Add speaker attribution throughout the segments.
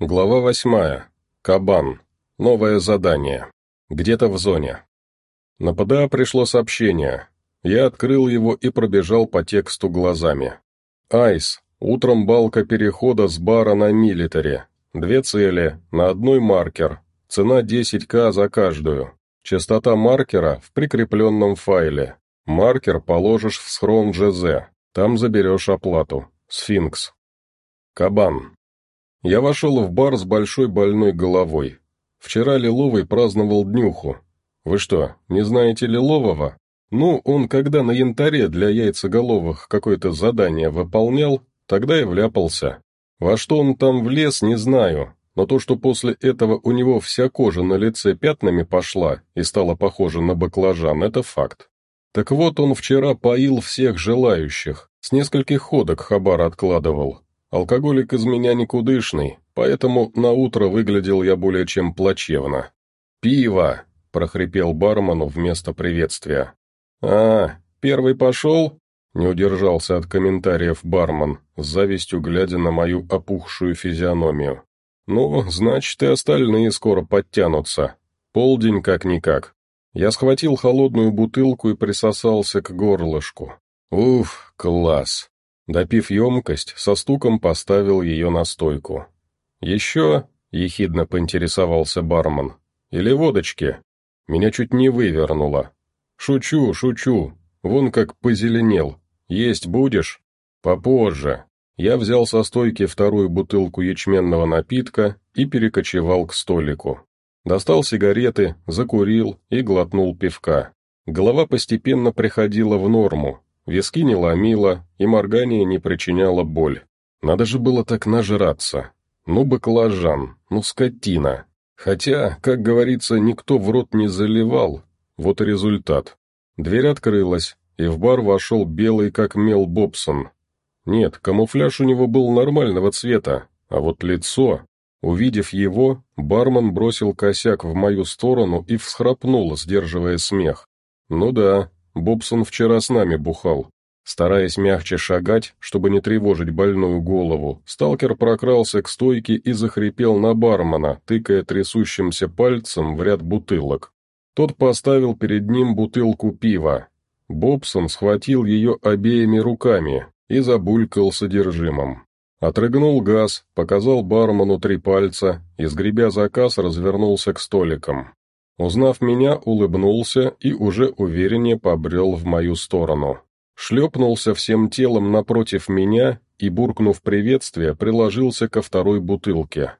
Speaker 1: Глава восьмая. Кабан. Новое задание. Где-то в зоне. На ПДА пришло сообщение. Я открыл его и пробежал по тексту глазами. Айс. Утром балка перехода с бара на милитаре. Две цели, на одной маркер. Цена 10к за каждую. Частота маркера в прикрепленном файле. Маркер положишь в схрон ЖЗ. Там заберешь оплату. Сфинкс. Кабан. Я вошел в бар с большой больной головой. Вчера Лиловый праздновал днюху. Вы что, не знаете Лилового? Ну, он когда на янтаре для яйцеголовых какое-то задание выполнял, тогда и вляпался. Во что он там влез, не знаю, но то, что после этого у него вся кожа на лице пятнами пошла и стала похожа на баклажан, это факт. Так вот, он вчера поил всех желающих, с нескольких ходок хабар откладывал, Алкоголик из меня никудышный, поэтому на утро выглядел я более чем плачевно. «Пиво!» — прохрипел бармену вместо приветствия. «А, первый пошел?» — не удержался от комментариев бармен, с завистью глядя на мою опухшую физиономию. «Ну, значит, и остальные скоро подтянутся. Полдень как-никак». Я схватил холодную бутылку и присосался к горлышку. «Уф, класс!» Допив емкость, со стуком поставил ее на стойку. «Еще?» — ехидно поинтересовался бармен. «Или водочки?» Меня чуть не вывернуло. «Шучу, шучу. Вон как позеленел. Есть будешь?» «Попозже». Я взял со стойки вторую бутылку ячменного напитка и перекочевал к столику. Достал сигареты, закурил и глотнул пивка. Голова постепенно приходила в норму, Виски не ломило, и моргание не причиняло боль. Надо же было так нажраться. Ну, баклажан, ну, скотина. Хотя, как говорится, никто в рот не заливал. Вот и результат. Дверь открылась, и в бар вошел белый как мел Бобсон. Нет, камуфляж у него был нормального цвета, а вот лицо... Увидев его, бармен бросил косяк в мою сторону и всхрапнул, сдерживая смех. Ну да, Бобсон вчера с нами бухал. Стараясь мягче шагать, чтобы не тревожить больную голову, сталкер прокрался к стойке и захрипел на бармена, тыкая трясущимся пальцем в ряд бутылок. Тот поставил перед ним бутылку пива. Бобсон схватил ее обеими руками и забулькал содержимым. Отрыгнул газ, показал бармену три пальца и, сгребя заказ, развернулся к столикам. Узнав меня, улыбнулся и уже увереннее побрел в мою сторону. Шлепнулся всем телом напротив меня и, буркнув приветствие, приложился ко второй бутылке.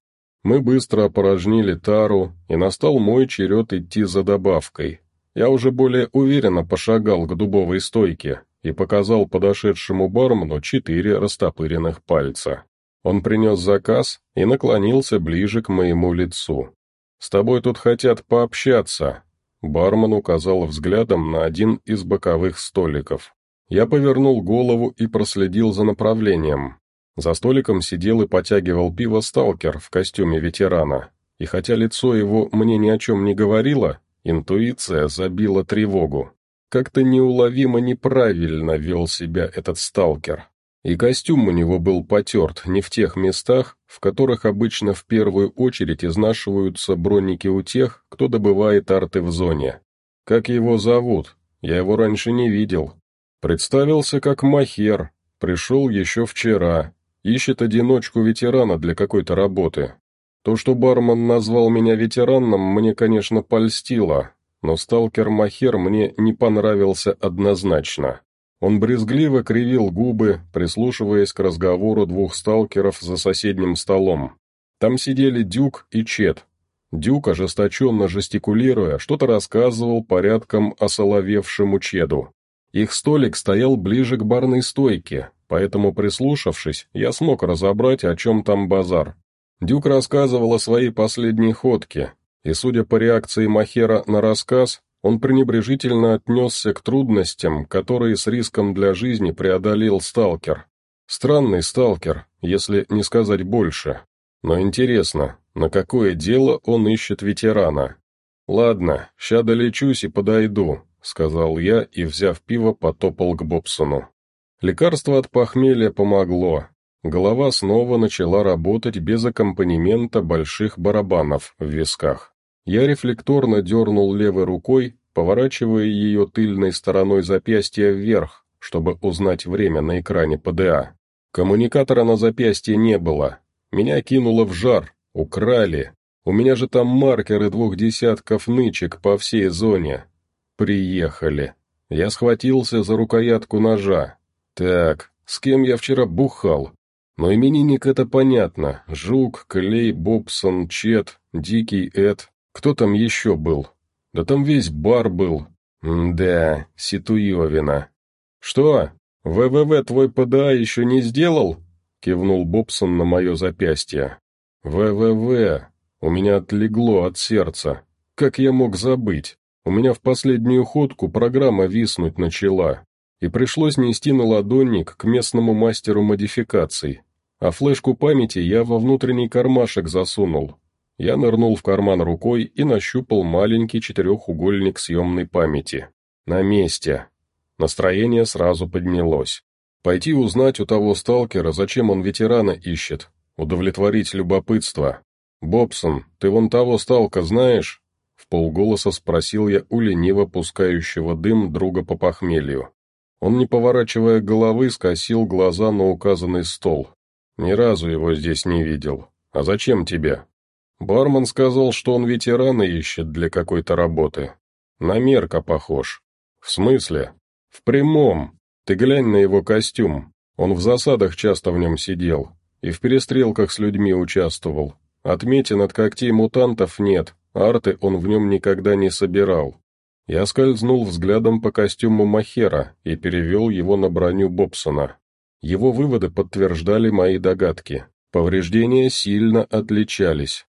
Speaker 1: Мы быстро опорожнили тару, и настал мой черед идти за добавкой. Я уже более уверенно пошагал к дубовой стойке и показал подошедшему бармену четыре растопыренных пальца. Он принес заказ и наклонился ближе к моему лицу. «С тобой тут хотят пообщаться», — бармен указал взглядом на один из боковых столиков. Я повернул голову и проследил за направлением. За столиком сидел и потягивал пиво сталкер в костюме ветерана, и хотя лицо его мне ни о чем не говорило, интуиция забила тревогу. Как-то неуловимо неправильно вел себя этот сталкер. И костюм у него был потерт не в тех местах, в которых обычно в первую очередь изнашиваются броники у тех, кто добывает арты в зоне. Как его зовут? Я его раньше не видел. Представился как Махер, пришел еще вчера, ищет одиночку ветерана для какой-то работы. То, что бармен назвал меня ветераном, мне, конечно, польстило, но сталкер Махер мне не понравился однозначно. Он брезгливо кривил губы, прислушиваясь к разговору двух сталкеров за соседним столом. Там сидели Дюк и Чет. Дюк, ожесточенно жестикулируя, что-то рассказывал порядком осоловевшему Чеду. Их столик стоял ближе к барной стойке, поэтому, прислушавшись, я смог разобрать, о чем там базар. Дюк рассказывал о своей последней ходке, и, судя по реакции Махера на рассказ, он пренебрежительно отнесся к трудностям, которые с риском для жизни преодолел сталкер. Странный сталкер, если не сказать больше. Но интересно, на какое дело он ищет ветерана? «Ладно, ща долечусь и подойду», — сказал я и, взяв пиво, потопал к Бобсону. Лекарство от похмелья помогло. Голова снова начала работать без аккомпанемента больших барабанов в висках. Я рефлекторно дернул левой рукой, поворачивая ее тыльной стороной запястья вверх, чтобы узнать время на экране ПДА. Коммуникатора на запястье не было. Меня кинуло в жар, украли. У меня же там маркеры двух десятков нычек по всей зоне. Приехали. Я схватился за рукоятку ножа. Так, с кем я вчера бухал? Но именинник это понятно. Жук, Клей, Бобсон, Чет, Дикий Эд. Кто там еще был? Да там весь бар был. М да, Ситуевина. Что, ВВВ твой ПДА еще не сделал? Кивнул Бобсон на мое запястье. ВВВ. У меня отлегло от сердца. Как я мог забыть? У меня в последнюю ходку программа виснуть начала, и пришлось нести на ладонник к местному мастеру модификаций. А флешку памяти я во внутренний кармашек засунул. Я нырнул в карман рукой и нащупал маленький четырехугольник съемной памяти. На месте. Настроение сразу поднялось. Пойти узнать у того сталкера, зачем он ветерана ищет. Удовлетворить любопытство. «Бобсон, ты вон того сталка знаешь?» В полголоса спросил я у лениво пускающего дым друга по похмелью. Он, не поворачивая головы, скосил глаза на указанный стол. «Ни разу его здесь не видел. А зачем тебе?» Бармен сказал, что он ветерана ищет для какой-то работы. На мерка похож. В смысле? В прямом. Ты глянь на его костюм. Он в засадах часто в нем сидел. И в перестрелках с людьми участвовал. Отметин от когтей мутантов нет, арты он в нем никогда не собирал. Я скользнул взглядом по костюму Махера и перевел его на броню Бобсона. Его выводы подтверждали мои догадки. Повреждения сильно отличались.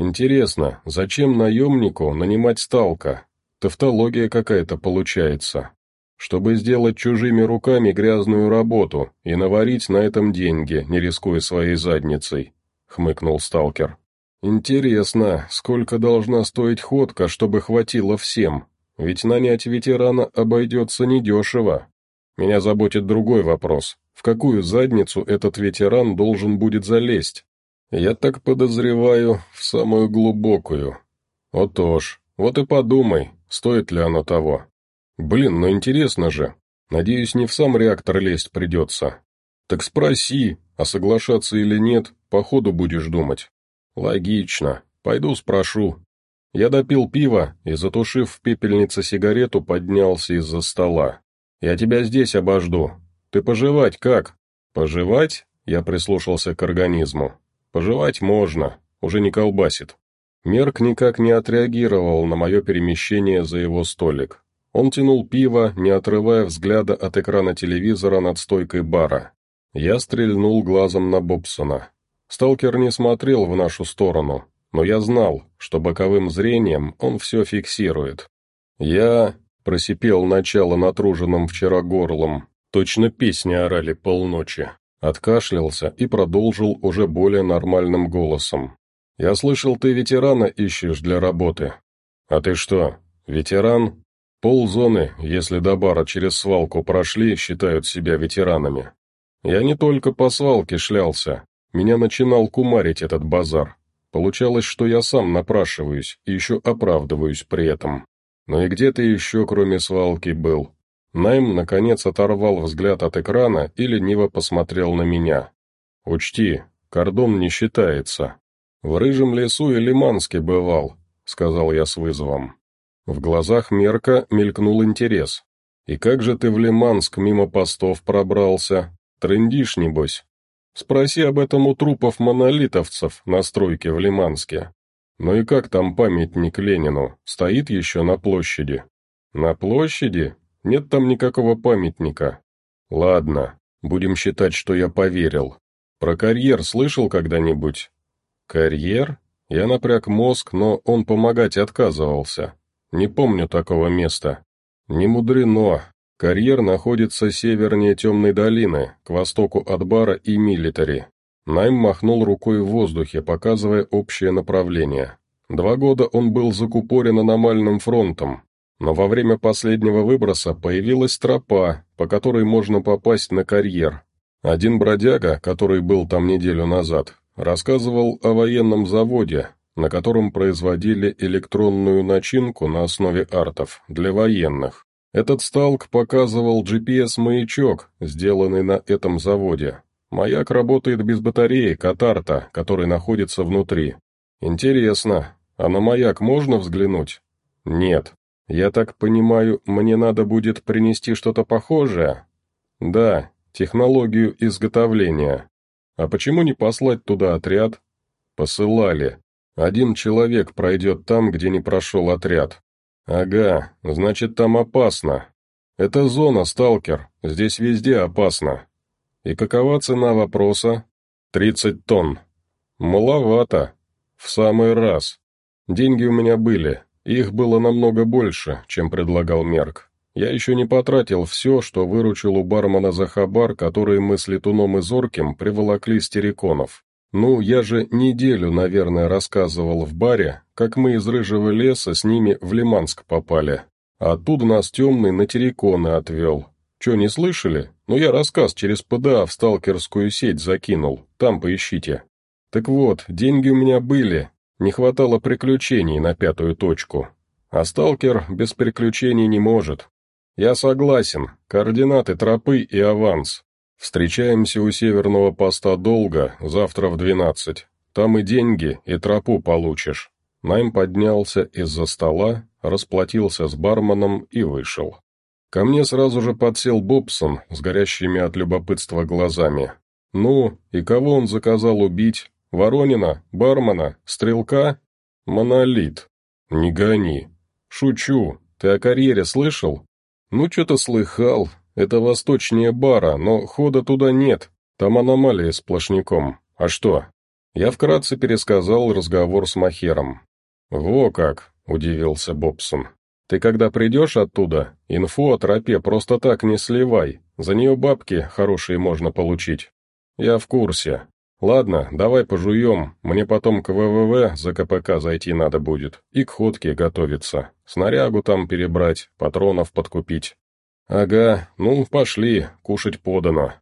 Speaker 1: Интересно, зачем наемнику нанимать сталка? Тавтология какая-то получается. Чтобы сделать чужими руками грязную работу и наварить на этом деньги, не рискуя своей задницей, — хмыкнул сталкер. Интересно, сколько должна стоить ходка, чтобы хватило всем? Ведь нанять ветерана обойдется недешево. Меня заботит другой вопрос. В какую задницу этот ветеран должен будет залезть? Я так подозреваю, в самую глубокую. Отож, вот и подумай, стоит ли оно того. Блин, ну интересно же. Надеюсь, не в сам реактор лезть придется. Так спроси, а соглашаться или нет, по ходу будешь думать. Логично. Пойду спрошу. Я допил пиво и, затушив в пепельнице сигарету, поднялся из-за стола. Я тебя здесь обожду. Ты пожевать как? Пожевать? Я прислушался к организму. Пожевать можно, уже не колбасит. Мерк никак не отреагировал на мое перемещение за его столик. Он тянул пиво, не отрывая взгляда от экрана телевизора над стойкой бара. Я стрельнул глазом на Бобсона. Сталкер не смотрел в нашу сторону, но я знал, что боковым зрением он все фиксирует. Я просипел начало натруженным вчера горлом, точно песни орали полночи. Откашлялся и продолжил уже более нормальным голосом. «Я слышал, ты ветерана ищешь для работы. А ты что, ветеран? Ползоны, если до бара через свалку прошли, считают себя ветеранами. Я не только по свалке шлялся. Меня начинал кумарить этот базар. Получалось, что я сам напрашиваюсь и еще оправдываюсь при этом. Но и где ты еще, кроме свалки, был? Найм, наконец, оторвал взгляд от экрана и лениво посмотрел на меня. «Учти, кордон не считается. В Рыжем лесу и Лиманске бывал», — сказал я с вызовом. В глазах Мерка мелькнул интерес. «И как же ты в Лиманск мимо постов пробрался? Трындишь, небось?» «Спроси об этом у трупов монолитовцев на стройке в Лиманске. Ну и как там памятник Ленину? Стоит еще на площади?» «На площади? Нет там никакого памятника. Ладно, будем считать, что я поверил. Про карьер слышал когда-нибудь? Карьер? Я напряг мозг, но он помогать отказывался. Не помню такого места. Не мудрено. Карьер находится севернее Темной долины, к востоку от бара и милитари. Найм махнул рукой в воздухе, показывая общее направление. Два года он был закупорен аномальным фронтом, но во время последнего выброса появилась тропа, по которой можно попасть на карьер. Один бродяга, который был там неделю назад, рассказывал о военном заводе, на котором производили электронную начинку на основе артов для военных. Этот сталк показывал GPS-маячок, сделанный на этом заводе. Маяк работает без батареи Катарта, который находится внутри. Интересно, а на маяк можно взглянуть? Нет. Я так понимаю, мне надо будет принести что-то похожее? Да, технологию изготовления. А почему не послать туда отряд? Посылали. Один человек пройдет там, где не прошел отряд. Ага, значит там опасно. Это зона, сталкер, здесь везде опасно. И какова цена вопроса? Тридцать тонн. Маловато. В самый раз. Деньги у меня были, их было намного больше, чем предлагал Мерк. Я еще не потратил все, что выручил у бармена за хабар, который мы с Летуном и Зорким приволокли с терриконов. Ну, я же неделю, наверное, рассказывал в баре, как мы из Рыжего леса с ними в Лиманск попали. Оттуда нас темный на терриконы отвел. Че, не слышали? Ну, я рассказ через ПДА в сталкерскую сеть закинул, там поищите. Так вот, деньги у меня были, не хватало приключений на пятую точку. А сталкер без приключений не может. «Я согласен. Координаты тропы и аванс. Встречаемся у северного поста долго, завтра в двенадцать. Там и деньги, и тропу получишь». Найм поднялся из-за стола, расплатился с барменом и вышел. Ко мне сразу же подсел Бобсон с горящими от любопытства глазами. «Ну, и кого он заказал убить? Воронина? Бармена? Стрелка?» «Монолит». «Не гони». «Шучу. Ты о карьере слышал?» «Ну, что-то слыхал. Это восточнее бара, но хода туда нет. Там аномалия сплошняком. А что?» Я вкратце пересказал разговор с Махером. «Во как!» — удивился Бобсон. «Ты когда придешь оттуда, инфу о тропе просто так не сливай. За нее бабки хорошие можно получить». «Я в курсе. Ладно, давай пожуем, мне потом к ВВВ за КПК зайти надо будет, и к ходке готовиться, снарягу там перебрать, патронов подкупить. Ага, ну, пошли, кушать подано.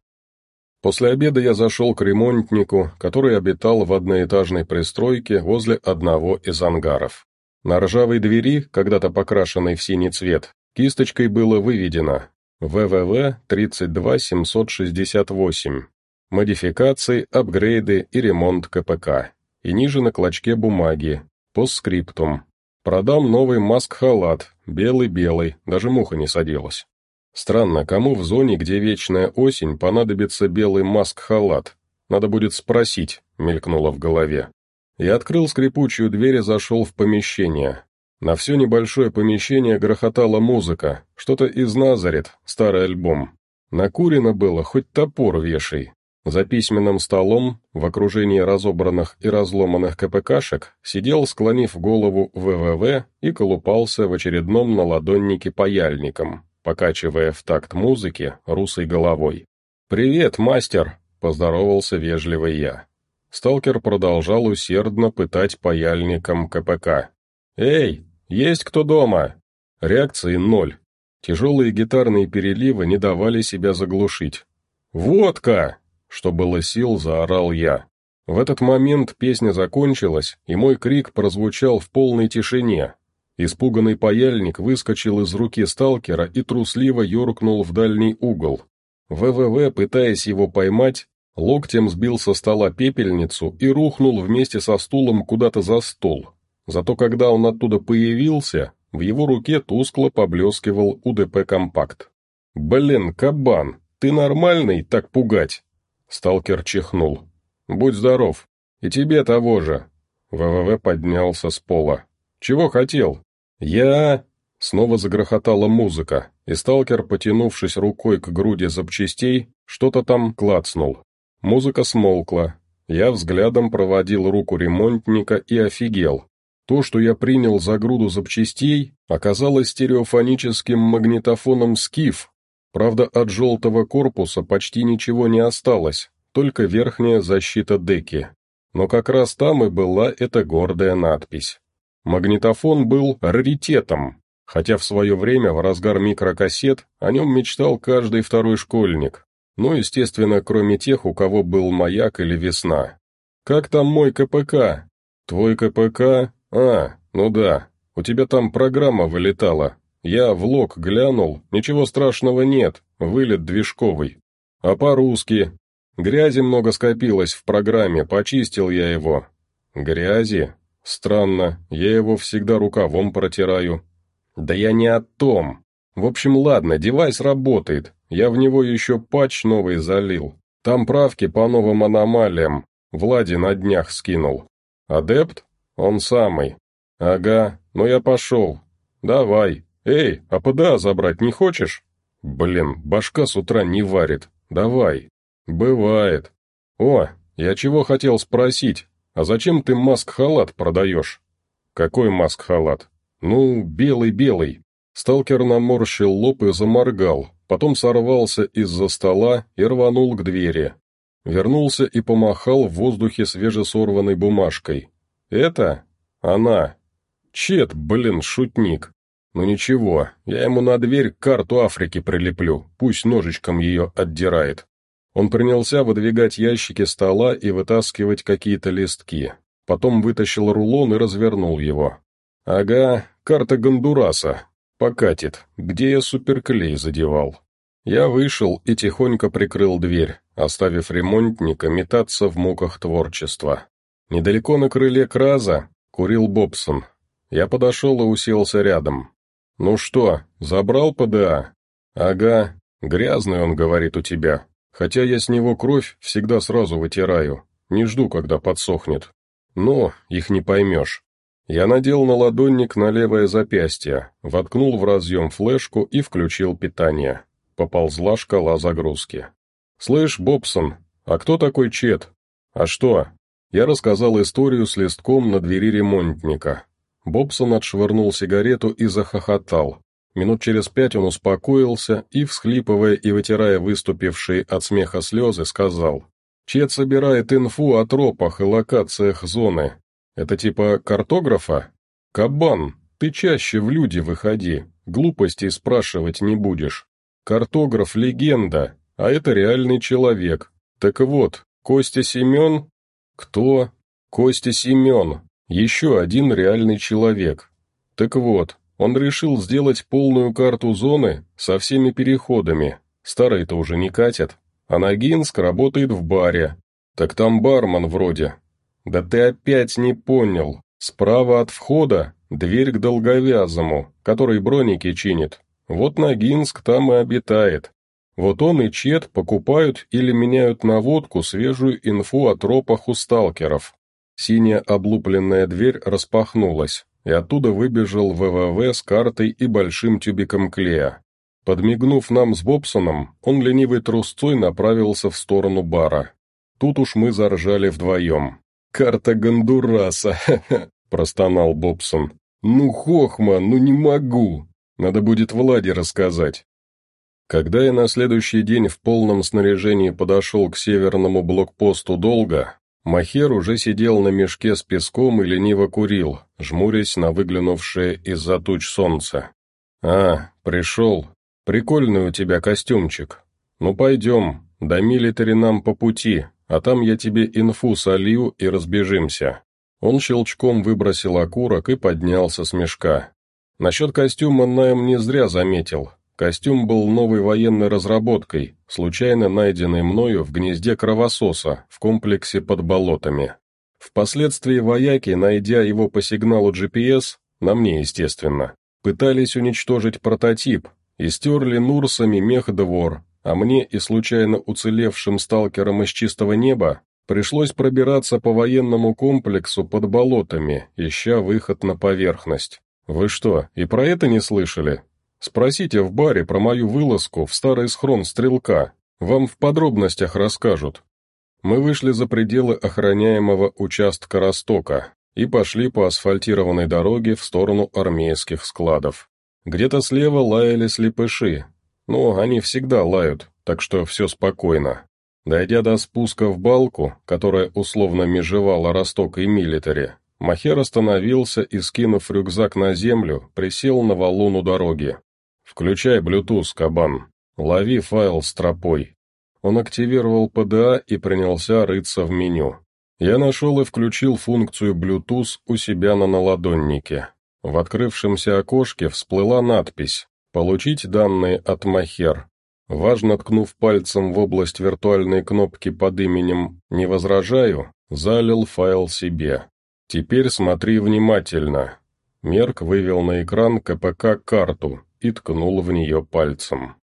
Speaker 1: После обеда я зашел к ремонтнику, который обитал в одноэтажной пристройке возле одного из ангаров. На ржавой двери, когда-то покрашенной в синий цвет, кисточкой было выведено ВВВ 32768 модификации, апгрейды и ремонт КПК. И ниже на клочке бумаги, постскриптум. Продам новый маск-халат, белый-белый, даже муха не садилась. Странно, кому в зоне, где вечная осень, понадобится белый маск-халат? Надо будет спросить, мелькнуло в голове. Я открыл скрипучую дверь и зашел в помещение. На все небольшое помещение грохотала музыка, что-то из Назарет, старый альбом. Накурено было, хоть топор вешай. За письменным столом, в окружении разобранных и разломанных КПКшек, сидел, склонив голову ВВВ и колупался в очередном наладоннике паяльником, покачивая в такт музыки русой головой. «Привет, мастер!» — поздоровался вежливый я. Сталкер продолжал усердно пытать паяльником КПК. «Эй, есть кто дома?» Реакции ноль. Тяжелые гитарные переливы не давали себя заглушить. «Водка!» Что было сил, заорал я. В этот момент песня закончилась, и мой крик прозвучал в полной тишине. Испуганный паяльник выскочил из руки сталкера и трусливо юркнул в дальний угол. ВВВ, пытаясь его поймать, локтем сбил со стола пепельницу и рухнул вместе со стулом куда-то за стол. Зато когда он оттуда появился, в его руке тускло поблескивал УДП-компакт. «Блин, кабан, ты нормальный так пугать?» Сталкер чихнул. «Будь здоров. И тебе того же». ВВВ поднялся с пола. «Чего хотел?» «Я...» Снова загрохотала музыка, и сталкер, потянувшись рукой к груди запчастей, что-то там клацнул. Музыка смолкла. Я взглядом проводил руку ремонтника и офигел. То, что я принял за груду запчастей, оказалось стереофоническим магнитофоном «Скиф», Правда, от желтого корпуса почти ничего не осталось, только верхняя защита деки. Но как раз там и была эта гордая надпись. Магнитофон был раритетом, хотя в свое время, в разгар микрокассет, о нем мечтал каждый второй школьник. Ну, естественно, кроме тех, у кого был маяк или весна. «Как там мой КПК?» «Твой КПК? А, ну да, у тебя там программа вылетала. Я в лог глянул, ничего страшного нет, вылет движковый. А по-русски? Грязи много скопилось в программе, почистил я его. Грязи? Странно, я его всегда рукавом протираю. Да я не о том. В общем, ладно, девайс работает, я в него еще патч новый залил. Там правки по новым аномалиям, Влади на днях скинул. Адепт? Он самый. Ага, ну я пошел. Давай. Эй, а ПДА забрать не хочешь? Блин, башка с утра не варит. Давай. Бывает. О, я чего хотел спросить. А зачем ты маск-халат продаешь? Какой маск-халат? Ну, белый-белый. Сталкер наморщил лоб и заморгал, потом сорвался из-за стола и рванул к двери. Вернулся и помахал в воздухе свежесорванной бумажкой. «Это? Она. Чет, блин, шутник. Ну ничего, я ему на дверь карту Африки прилеплю, пусть ножичком ее отдирает». Он принялся выдвигать ящики стола и вытаскивать какие-то листки. Потом вытащил рулон и развернул его. «Ага, карта Гондураса. Покатит. Где я суперклей задевал?» Я вышел и тихонько прикрыл дверь, оставив ремонтника метаться в муках творчества. Недалеко на крыле Краза курил Бобсон. Я подошел и уселся рядом. «Ну что, забрал ПДА?» «Ага, грязный он, говорит, у тебя. Хотя я с него кровь всегда сразу вытираю, не жду, когда подсохнет. Но их не поймешь». Я надел на ладонник на левое запястье, воткнул в разъем флешку и включил питание. Поползла шкала загрузки. «Слышь, Бобсон, а кто такой Чет? А что?» Я рассказал историю с листком на двери ремонтника. Бобсон отшвырнул сигарету и захохотал. Минут через пять он успокоился и, всхлипывая и вытирая выступившие от смеха слезы, сказал. «Чет собирает инфу о тропах и локациях зоны. Это типа картографа? Кабан, ты чаще в люди выходи, глупостей спрашивать не будешь. Картограф – легенда, а это реальный человек. Так вот, Костя Семен? Кто? Костя Семен. Еще один реальный человек. Так вот, он решил сделать полную карту зоны со всеми переходами. Старые-то уже не катят. А Ногинск работает в баре. Так там бармен вроде. Да ты опять не понял. Справа от входа дверь к долговязому, который броники чинит. Вот Ногинск там и обитает. Вот он и Чет покупают или меняют на водку свежую инфу о тропах у сталкеров. Синяя облупленная дверь распахнулась, и оттуда выбежал ВВВ с картой и большим тюбиком клея. Подмигнув нам с Бобсоном, он ленивой трусцой направился в сторону бара. Тут уж мы заржали вдвоем. «Карта Гондураса!» — простонал Бобсон. «Ну, хохма, ну не могу!» Надо будет Владе рассказать. Когда я на следующий день в полном снаряжении подошел к северному блокпосту долго, Махер уже сидел на мешке с песком и лениво курил, жмурясь на выглянувшее из-за туч солнце. «А, пришел. Прикольный у тебя костюмчик. Ну пойдем, до милитари нам по пути, а там я тебе инфу солью и разбежимся». Он щелчком выбросил окурок и поднялся с мешка. Насчет костюма Найм не зря заметил. Костюм был новой военной разработкой, случайно найденной мною в гнезде кровососа в комплексе под болотами. Впоследствии вояки, найдя его по сигналу GPS, на мне, естественно, пытались уничтожить прототип и стерли Нурсами мехдвор, а мне и случайно уцелевшим сталкерам из чистого неба пришлось пробираться по военному комплексу под болотами, ища выход на поверхность. «Вы что, и про это не слышали? Спросите в баре про мою вылазку в старый схрон стрелка, вам в подробностях расскажут». Мы вышли за пределы охраняемого участка Ростока и пошли по асфальтированной дороге в сторону армейских складов. Где-то слева лаяли слепыши. Ну, они всегда лают, так что все спокойно. Дойдя до спуска в балку, которая условно межевала Росток и Милитари, Махер остановился и, скинув рюкзак на землю, присел на валун у дороги. «Включай Bluetooth, кабан. Лови файл с тропой». Он активировал ПДА и принялся рыться в меню. Я нашел и включил функцию Bluetooth у себя на наладоннике. В открывшемся окошке всплыла надпись «Получить данные от Махер». Важно ткнув пальцем в область виртуальной кнопки под именем «Не возражаю», залил файл себе. «Теперь смотри внимательно». Мерк вывел на экран КПК-карту и ткнул в нее пальцем.